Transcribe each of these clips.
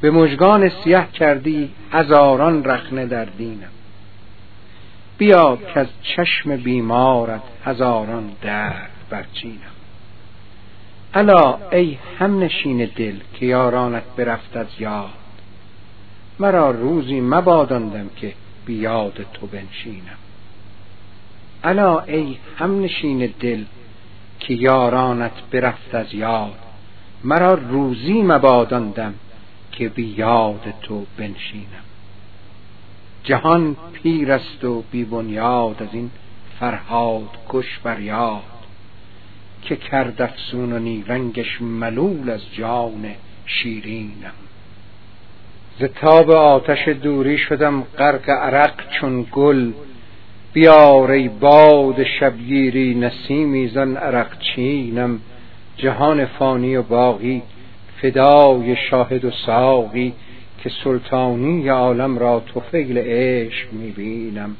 به مژگان سیه کردی هزاران رخنه در دینم. بیا که از چشم بیمارت هزاران درد برچینم. الا ای هم نشین دل که یارانت برفت از یاد مرا روزی مباداندم که بیاد تو بنشینم. الا ای هم نشین دل که یارانت برفت از یاد مرا روزی مباداندم که بی یاد تو بنشینم. جهان پیر است و بی بنیاد از این فرهاد کش بر یاد. که کرد افسون و نیرنگش ملول از جان شیرینم. ز تاب آتش دوری شدم غرق عرق چون گل. بیار ای باد شبگیری نسیمی زن عرق چینم. جهان فانی و باقی فدای شاهد و ساقی که سلطانی عالم را توفیل عشق می‌بینم.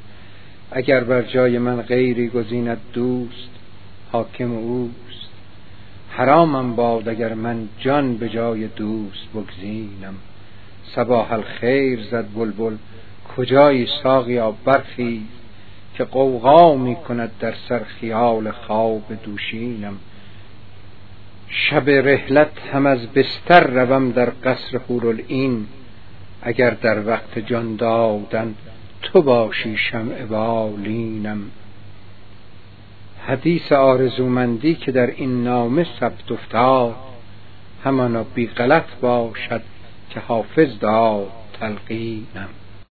اگر بر جای من غیری گزیند دوست حاکم اوست. حرامم باد اگر من جان به جای دوست بگزینم. صباح الخیر زد بلبل کجایی ساقیا برخیز که قوقا می کند در سر خیال خواب دوشینم. شب رحلت هم از بستر روم در قصر حورالعین. اگر در وقت جان دادن تو باشی شمع بالینم حدیث آرزومندی که در این نامه ثبت افتاد همانا بی غلط باشد که حافظ داد تلقینم.